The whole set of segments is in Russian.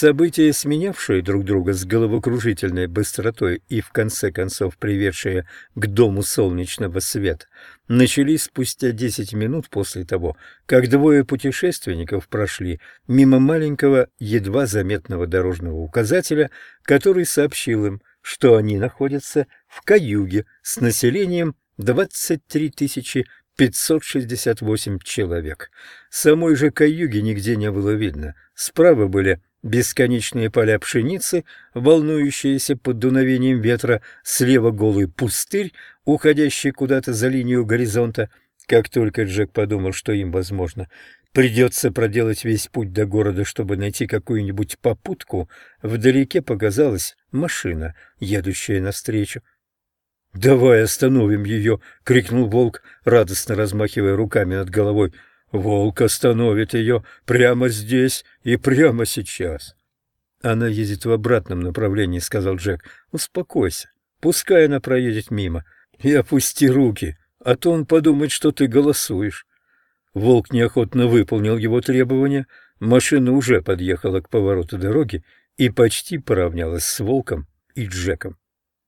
События, сменявшие друг друга с головокружительной быстротой и в конце концов приведшие к дому солнечного света, начались спустя десять минут после того, как двое путешественников прошли мимо маленького, едва заметного дорожного указателя, который сообщил им, что они находятся в Каюге с населением 23 568 человек. Самой же Каюги нигде не было видно. Справа были бесконечные поля пшеницы, волнующиеся под дуновением ветра, слева голый пустырь, уходящий куда-то за линию горизонта. Как только Джек подумал, что им, возможно, придется проделать весь путь до города, чтобы найти какую-нибудь попутку, вдалеке показалась машина, едущая навстречу. «Давай остановим ее!» — крикнул волк, радостно размахивая руками над головой. Волк остановит ее прямо здесь и прямо сейчас. Она едет в обратном направлении, сказал Джек. Успокойся. Пускай она проедет мимо. И опусти руки, а то он подумает, что ты голосуешь. Волк неохотно выполнил его требования. Машина уже подъехала к повороту дороги и почти поравнялась с волком и Джеком.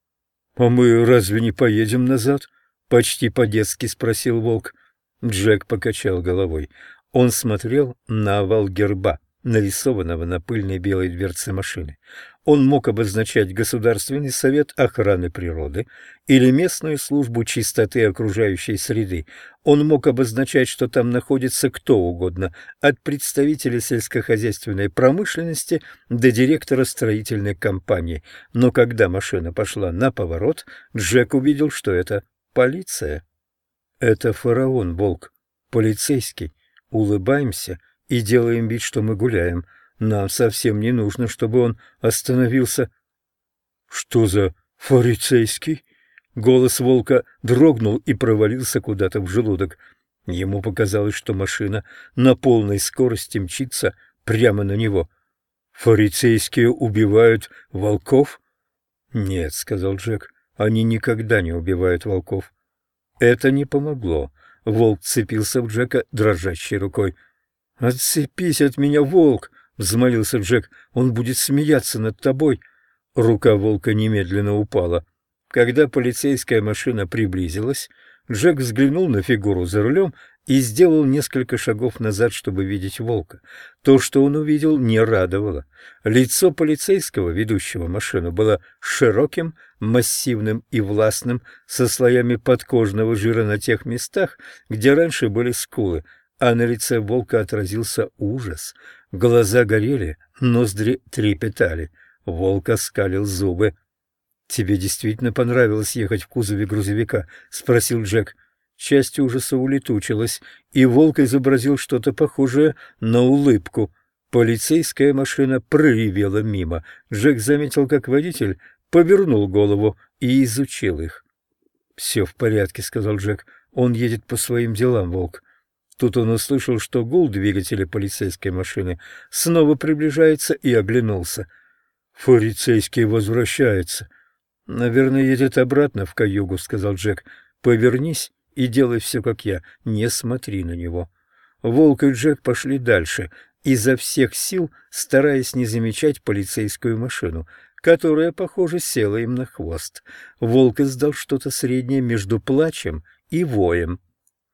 — А мы разве не поедем назад? — почти по-детски спросил волк. Джек покачал головой. Он смотрел на овал герба, нарисованного на пыльной белой дверце машины. Он мог обозначать Государственный совет охраны природы или местную службу чистоты окружающей среды. Он мог обозначать, что там находится кто угодно, от представителя сельскохозяйственной промышленности до директора строительной компании. Но когда машина пошла на поворот, Джек увидел, что это полиция. Это фараон, волк, полицейский. Улыбаемся и делаем вид, что мы гуляем. Нам совсем не нужно, чтобы он остановился. Что за фарицейский? Голос волка дрогнул и провалился куда-то в желудок. Ему показалось, что машина на полной скорости мчится прямо на него. «Фарицейские убивают волков?» «Нет», — сказал Джек, — «они никогда не убивают волков. Это не помогло. Волк цепился в Джека дрожащей рукой. «Отцепись от меня, волк!» — взмолился Джек. «Он будет смеяться над тобой». Рука волка немедленно упала. Когда полицейская машина приблизилась, Джек взглянул на фигуру за рулем и сделал несколько шагов назад, чтобы видеть волка. То, что он увидел, не радовало. Лицо полицейского, ведущего машину, было широким, массивным и властным, со слоями подкожного жира на тех местах, где раньше были скулы, а на лице волка отразился ужас. Глаза горели, ноздри трепетали. Волк оскалил зубы. «Тебе действительно понравилось ехать в кузове грузовика?» — спросил Джек. Часть ужаса улетучилась, и волк изобразил что-то похожее на улыбку. Полицейская машина проревела мимо. Джек заметил, как водитель повернул голову и изучил их. «Все в порядке», — сказал Джек. «Он едет по своим делам, волк». Тут он услышал, что гул двигателя полицейской машины снова приближается и оглянулся. «Полицейский возвращается». «Наверное, едет обратно в Каюгу», — сказал Джек. «Повернись и делай все, как я, не смотри на него». Волк и Джек пошли дальше, изо всех сил стараясь не замечать полицейскую машину, которая, похоже, села им на хвост. Волк издал что-то среднее между плачем и воем.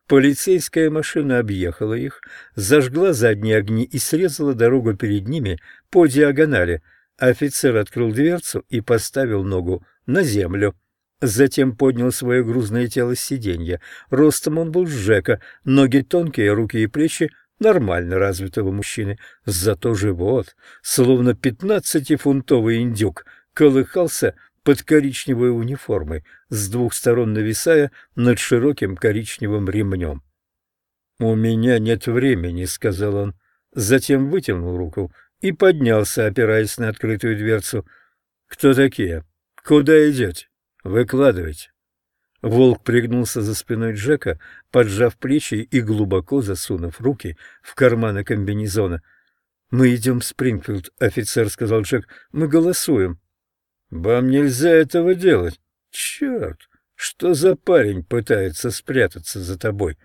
Полицейская машина объехала их, зажгла задние огни и срезала дорогу перед ними по диагонали. Офицер открыл дверцу и поставил ногу на землю. Затем поднял свое грузное тело с сиденья. Ростом он был Жека, ноги тонкие, руки и плечи нормально развитого мужчины. Зато живот, словно пятнадцатифунтовый индюк, колыхался под коричневой униформой, с двух сторон нависая над широким коричневым ремнем. «У меня нет времени», — сказал он. Затем вытянул руку и поднялся, опираясь на открытую дверцу. «Кто такие? Куда идете?» Выкладывайте. Волк пригнулся за спиной Джека, поджав плечи и глубоко засунув руки в карманы комбинезона. «Мы идем в Спрингфилд, офицер», — сказал Джек. «Мы голосуем». «Вам нельзя этого делать. Черт, что за парень пытается спрятаться за тобой?»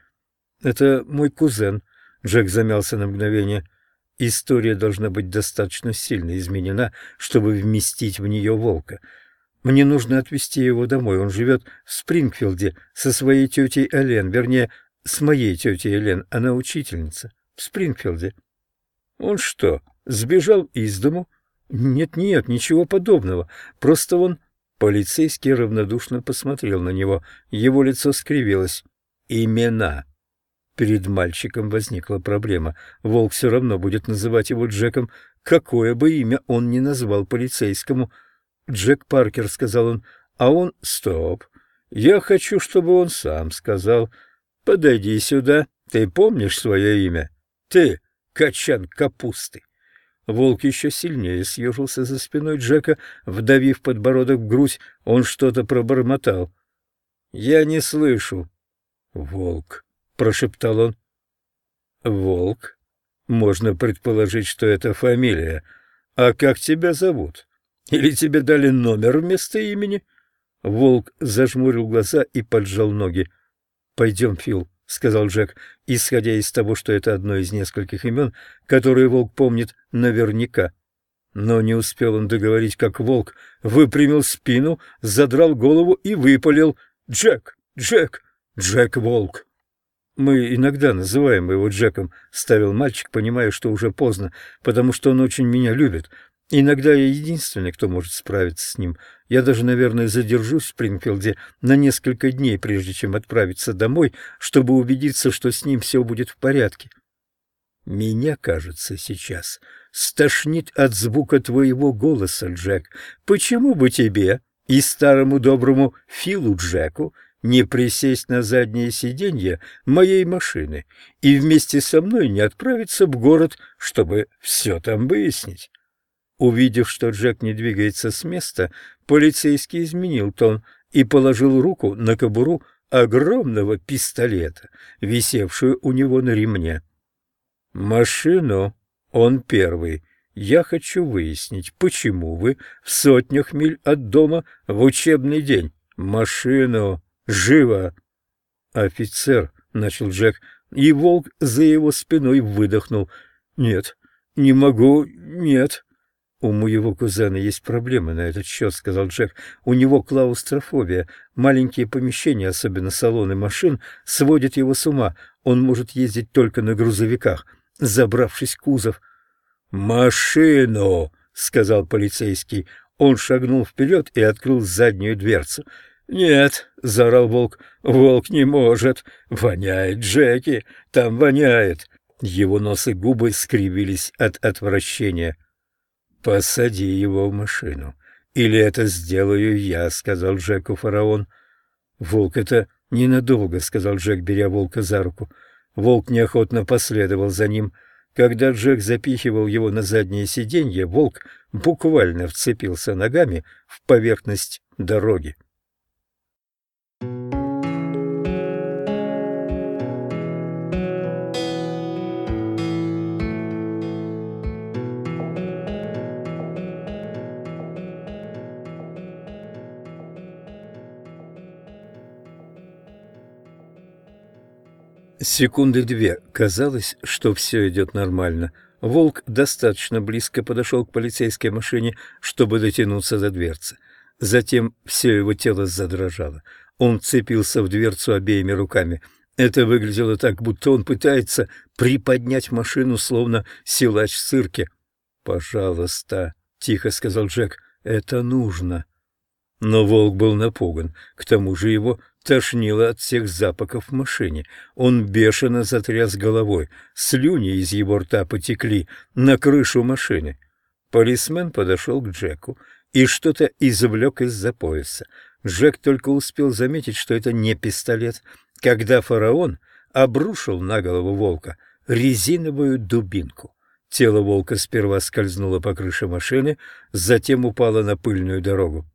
«Это мой кузен», — Джек замялся на мгновение. История должна быть достаточно сильно изменена, чтобы вместить в нее волка. Мне нужно отвезти его домой. Он живет в Спрингфилде со своей тетей Элен, вернее, с моей тетей Элен. Она учительница в Спрингфилде. Он что, сбежал из дому? Нет-нет, ничего подобного. Просто он... Полицейский равнодушно посмотрел на него. Его лицо скривилось. Имена. Перед мальчиком возникла проблема. Волк все равно будет называть его Джеком, какое бы имя он ни назвал полицейскому. «Джек Паркер», — сказал он, — а он «Стоп». «Я хочу, чтобы он сам сказал. Подойди сюда. Ты помнишь свое имя? Ты, качан капусты». Волк еще сильнее съежился за спиной Джека, вдавив подбородок в грудь, он что-то пробормотал. «Я не слышу». «Волк», прошептал он. Волк. Можно предположить, что это фамилия. А как тебя зовут? Или тебе дали номер вместо имени? Волк зажмурил глаза и поджал ноги. Пойдем, Фил, сказал Джек, исходя из того, что это одно из нескольких имен, которые волк помнит наверняка. Но не успел он договорить, как волк выпрямил спину, задрал голову и выпалил «Джек! Джек! Джек-волк!» «Мы иногда называем его Джеком», — ставил мальчик, понимая, что уже поздно, потому что он очень меня любит. Иногда я единственный, кто может справиться с ним. Я даже, наверное, задержусь в Спрингфилде на несколько дней, прежде чем отправиться домой, чтобы убедиться, что с ним все будет в порядке. Меня, кажется, сейчас стошнит от звука твоего голоса, Джек. Почему бы тебе и старому доброму Филу Джеку не присесть на заднее сиденье моей машины и вместе со мной не отправиться в город, чтобы все там выяснить. Увидев, что Джек не двигается с места, полицейский изменил тон и положил руку на кобуру огромного пистолета, висевшую у него на ремне. «Машину он первый. Я хочу выяснить, почему вы в сотнях миль от дома в учебный день. Машину!» Живо!» «Офицер!» — начал Джек, и волк за его спиной выдохнул. «Нет, не могу, нет». «У моего кузена есть проблемы на этот счет», — сказал Джек. «У него клаустрофобия. Маленькие помещения, особенно салоны машин, сводят его с ума. Он может ездить только на грузовиках, забравшись в кузов». «Машину!» — сказал полицейский. Он шагнул вперед и открыл заднюю дверцу. «Нет», — заорал волк, — «волк не может. Воняет, Джеки, там воняет». Его нос и губы скривились от отвращения. «Посади его в машину. Или это сделаю я», — сказал Джеку фараон. «Волк, это ненадолго», — сказал Джек, беря волка за руку. Волк неохотно последовал за ним. Когда Джек запихивал его на заднее сиденье, волк буквально вцепился ногами в поверхность дороги. Секунды две казалось, что все идет нормально. Волк достаточно близко подошел к полицейской машине, чтобы дотянуться до дверцы. Затем все его тело задрожало. Он цепился в дверцу обеими руками. Это выглядело так, будто он пытается приподнять машину, словно силач в цирке. «Пожалуйста», — тихо сказал Джек, — «это нужно». Но волк был напуган. К тому же его тошнило от всех запахов в машине. Он бешено затряс головой. Слюни из его рта потекли на крышу машины. Полисмен подошел к Джеку и что-то извлек из-за пояса. Джек только успел заметить, что это не пистолет, когда фараон обрушил на голову волка резиновую дубинку. Тело волка сперва скользнуло по крыше машины, затем упало на пыльную дорогу.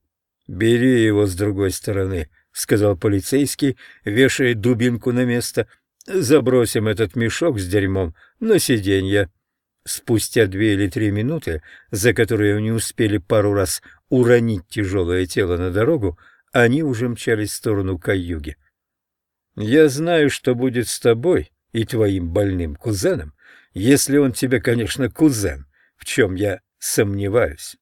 «Бери его с другой стороны», — сказал полицейский, вешая дубинку на место. «Забросим этот мешок с дерьмом на сиденье». Спустя две или три минуты, за которые они успели пару раз уронить тяжелое тело на дорогу, они уже мчались в сторону Каюги. «Я знаю, что будет с тобой и твоим больным кузеном, Если он тебе, конечно, кузен, в чем я сомневаюсь.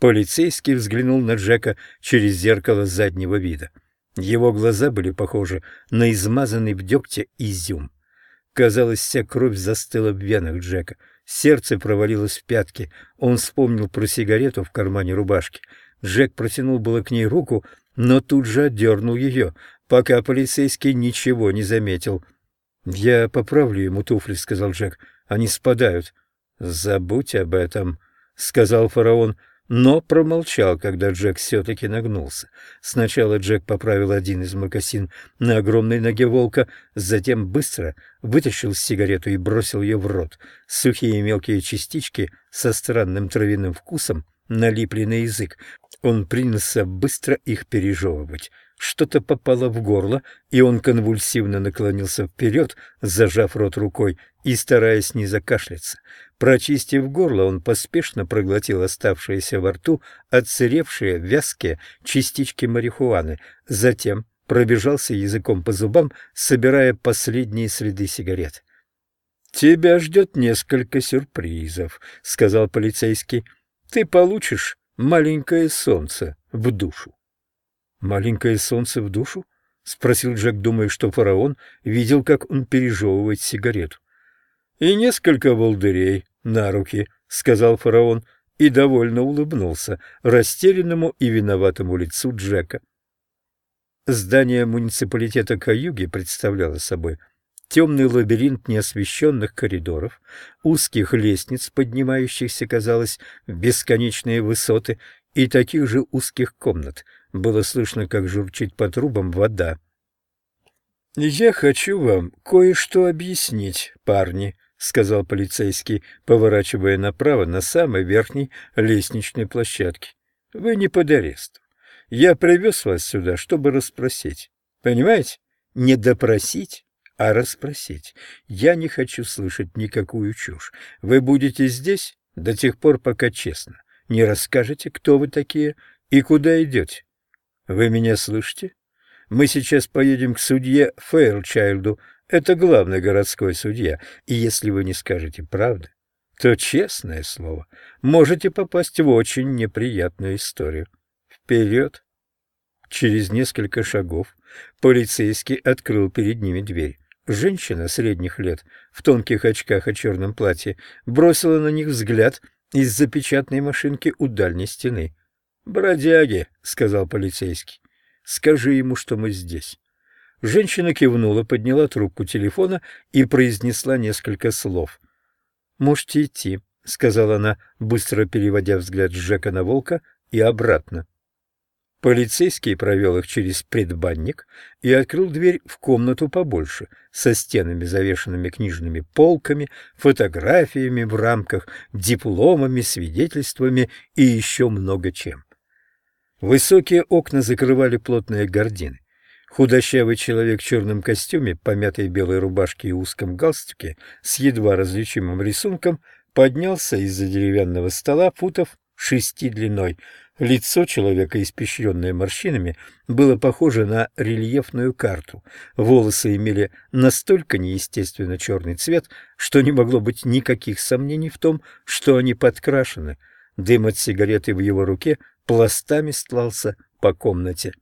Полицейский взглянул на Джека через зеркало заднего вида. Его глаза были похожи на измазанный в дегте изюм. Казалось, вся кровь застыла в венах Джека. Сердце провалилось в пятки. Он вспомнил про сигарету в кармане рубашки. Джек протянул было к ней руку, но тут же отдернул ее, пока полицейский ничего не заметил. «Я поправлю ему туфли», — сказал Джек. «Они спадают». «Забудь об этом», — сказал фараон но промолчал, когда Джек все-таки нагнулся. Сначала Джек поправил один из мокасин на огромной ноге волка, затем быстро вытащил сигарету и бросил ее в рот. Сухие мелкие частички со странным травяным вкусом налипли на язык. Он принялся быстро их пережевывать. Что-то попало в горло, и он конвульсивно наклонился вперед, зажав рот рукой и стараясь не закашляться. Прочистив горло, он поспешно проглотил оставшиеся во рту отсыревшие вязкие частички марихуаны, затем пробежался языком по зубам, собирая последние следы сигарет. «Тебя ждет несколько сюрпризов», — сказал полицейский. «Ты получишь маленькое солнце в душу». «Маленькое солнце в душу?» — спросил Джек, думая, что фараон видел, как он пережевывает сигарету. «И несколько волдырей на руки», — сказал фараон, и довольно улыбнулся растерянному и виноватому лицу Джека. Здание муниципалитета Каюги представляло собой темный лабиринт неосвещенных коридоров, узких лестниц, поднимающихся, казалось, в бесконечные высоты, и таких же узких комнат. Было слышно, как журчит по трубам вода. «Я хочу вам кое-что объяснить, парни», — сказал полицейский, поворачивая направо на самой верхней лестничной площадке. «Вы не под арестом. Я привез вас сюда, чтобы расспросить. Понимаете? Не допросить, а расспросить. Я не хочу слышать никакую чушь. Вы будете здесь до тех пор, пока честно не расскажете, кто вы такие и куда идете. Вы меня слышите? Мы сейчас поедем к судье Фейлчайлду. Это главный городской судья. И если вы не скажете правды, то, честное слово, можете попасть в очень неприятную историю. Вперед! Через несколько шагов полицейский открыл перед ними дверь. Женщина средних лет, в тонких очках и черном платье, бросила на них взгляд — из-за печатной машинки у дальней стены. «Бродяги», — сказал полицейский, — «скажи ему, что мы здесь». Женщина кивнула, подняла трубку телефона и произнесла несколько слов. «Можете идти», — сказала она, быстро переводя взгляд Жека на волка и обратно. Полицейский провел их через предбанник и открыл дверь в комнату побольше, со стенами, завешенными книжными полками, фотографиями в рамках, дипломами, свидетельствами и еще много чем. Высокие окна закрывали плотные гардины. Худощавый человек в черном костюме, помятой белой рубашке и узком галстуке с едва различимым рисунком поднялся из-за деревянного стола футов шести длиной — Лицо человека, испещренное морщинами, было похоже на рельефную карту. Волосы имели настолько неестественно черный цвет, что не могло быть никаких сомнений в том, что они подкрашены. Дым от сигареты в его руке пластами стлался по комнате.